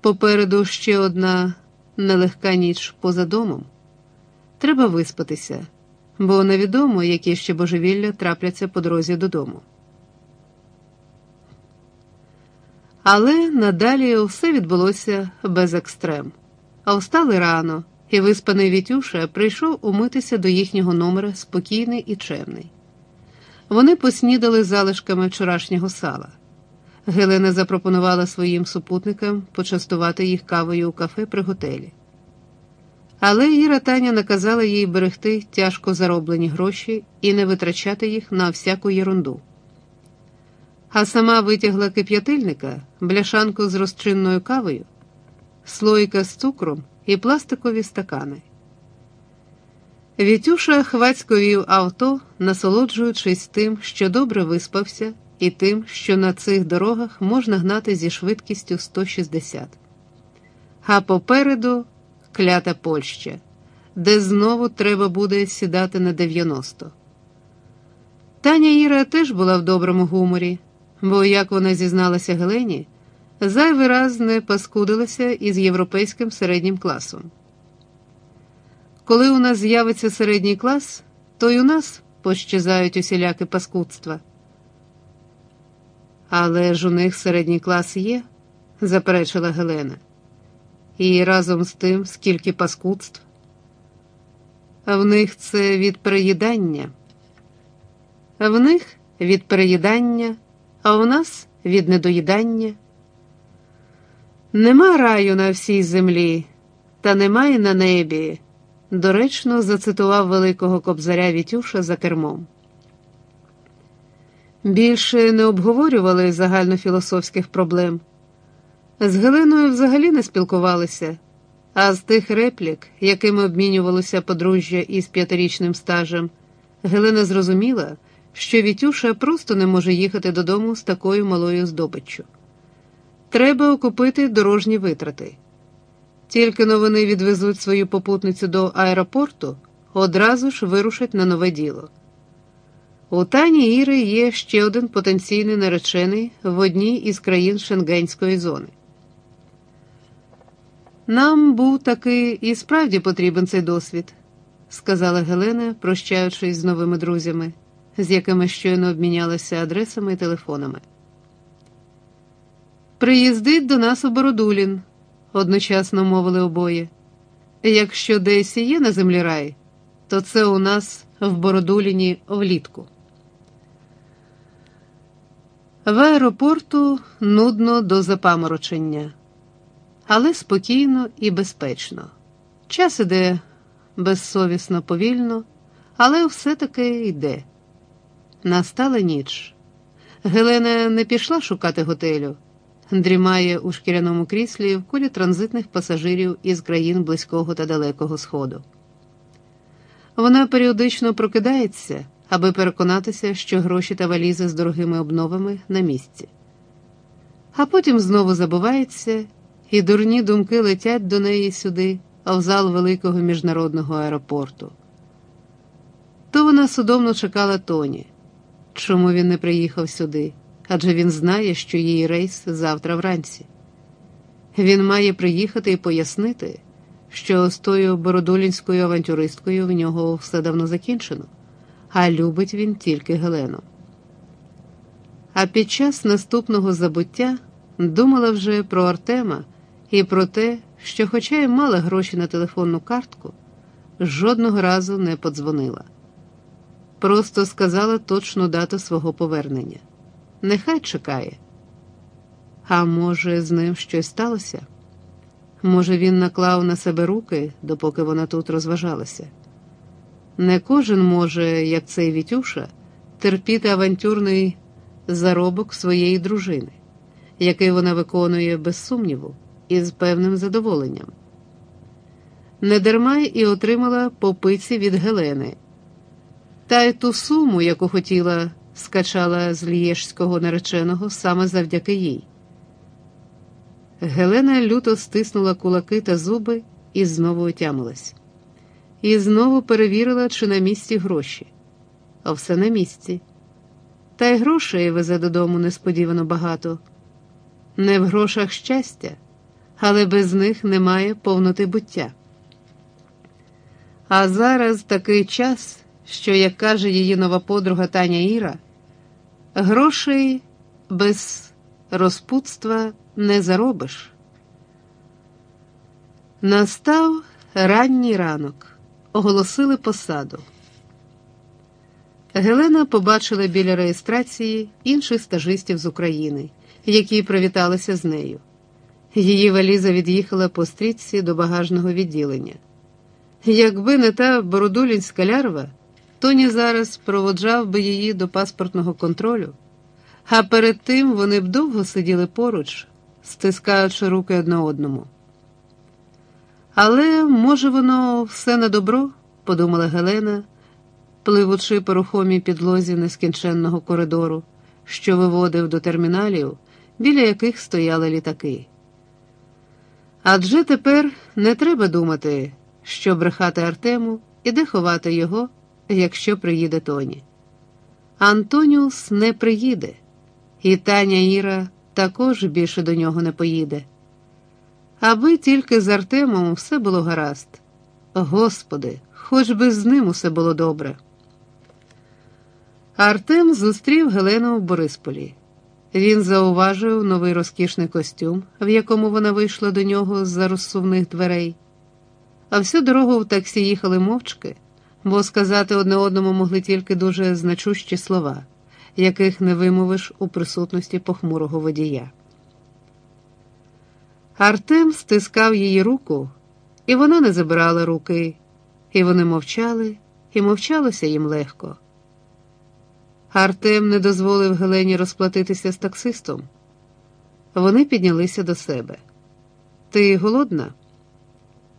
Попереду ще одна нелегка ніч поза домом. Треба виспатися, бо невідомо, які ще божевілля трапляться по дорозі додому. Але надалі все відбулося без екстрем. А встали рано, і виспаний Вітюша прийшов умитися до їхнього номера спокійний і чемний. Вони поснідали залишками вчорашнього сала. Гелена запропонувала своїм супутникам почастувати їх кавою у кафе при готелі. Але Іра Таня наказала їй берегти тяжко зароблені гроші і не витрачати їх на всяку єрунду. А сама витягла кип'ятильника, бляшанку з розчинною кавою, слоїка з цукром і пластикові стакани. Вітюша хвацько вів авто, насолоджуючись тим, що добре виспався, і тим, що на цих дорогах можна гнати зі швидкістю 160. А попереду клята Польща, де знову треба буде сідати на 90. Таня Іра теж була в доброму гуморі, бо, як вона зізналася Гелені, зайвий раз не паскудилася із європейським середнім класом. Коли у нас з'явиться середній клас, то й у нас пощезають усіляки паскудства. Але ж у них середній клас є, заперечила Гелена. І разом з тим, скільки паскудств. В них це від переїдання. В них від переїдання, а у нас від недоїдання. Нема раю на всій землі, та немає на небі. Доречно зацитував великого кобзаря Вітюша за кермом. Більше не обговорювали загальнофілософських проблем. З Геленою взагалі не спілкувалися, а з тих реплік, якими обмінювалося подружжя із п'ятирічним стажем, Гелена зрозуміла, що Вітюша просто не може їхати додому з такою малою здобиччю. Треба окупити дорожні витрати. Тільки но вони відвезуть свою попутницю до аеропорту, одразу ж вирушать на нове діло. У Тані Іри є ще один потенційний наречений в одній із країн Шенгенської зони. Нам був таки і справді потрібен цей досвід, сказала Гелена, прощаючись з новими друзями, з якими щойно обмінялися адресами і телефонами. Приїздить до нас у Бородулін, одночасно мовили обоє. Якщо десь є на землі рай, то це у нас в Бородуліні влітку. В аеропорту нудно до запаморочення, але спокійно і безпечно. Час іде безсовісно повільно, але все-таки йде. Настала ніч. Гелена не пішла шукати готелю, дрімає у шкіряному кріслі в колі транзитних пасажирів із країн Близького та Далекого Сходу. Вона періодично прокидається аби переконатися, що гроші та валізи з дорогими обновами на місці. А потім знову забувається, і дурні думки летять до неї сюди, а в зал великого міжнародного аеропорту. То вона судомно чекала Тоні. Чому він не приїхав сюди? Адже він знає, що її рейс завтра вранці. Він має приїхати і пояснити, що з тою бородулінською авантюристкою в нього все давно закінчено а любить він тільки Гелену. А під час наступного забуття думала вже про Артема і про те, що, хоча й мала гроші на телефонну картку, жодного разу не подзвонила. Просто сказала точну дату свого повернення. Нехай чекає. А може, з ним щось сталося? Може, він наклав на себе руки, допоки вона тут розважалася. Не кожен може, як цей Вітюша, терпіти авантюрний заробок своєї дружини, який вона виконує без сумніву і з певним задоволенням. Недарма і отримала попиці від Гелени, та й ту суму, яку хотіла, скачала з лієшського нареченого саме завдяки їй. Гелена люто стиснула кулаки та зуби і знову отямилась і знову перевірила, чи на місці гроші, а все на місці. Та й грошей везе додому несподівано багато. Не в грошах щастя, але без них немає повноти буття. А зараз такий час, що, як каже її нова подруга Таня Іра, грошей без розпутства не заробиш. Настав ранній ранок, оголосили посаду. Гелена побачила біля реєстрації інших стажистів з України, які привіталися з нею. Її валіза від'їхала по стрічці до багажного відділення. Якби не та бородулінська лярва, Тоні зараз проводжав би її до паспортного контролю, а перед тим вони б довго сиділи поруч, стискаючи руки одне одному. Але, може, воно все на добро, подумала Гелена, пливучи по рухомій підлозі нескінченного коридору, що виводив до терміналів, біля яких стояли літаки. Адже тепер не треба думати, що брехати Артему і де ховати його, якщо приїде Тоні. Антоніус не приїде, і Таня Іра також більше до нього не поїде. Аби тільки з Артемом все було гаразд. Господи, хоч би з ним усе було добре. Артем зустрів Гелену в Борисполі. Він зауважив новий розкішний костюм, в якому вона вийшла до нього з-за розсувних дверей. А всю дорогу в таксі їхали мовчки, бо сказати одне одному могли тільки дуже значущі слова, яких не вимовиш у присутності похмурого водія. Артем стискав її руку, і вона не забирала руки, і вони мовчали, і мовчалося їм легко. Артем не дозволив Гелені розплатитися з таксистом. Вони піднялися до себе. Ти голодна?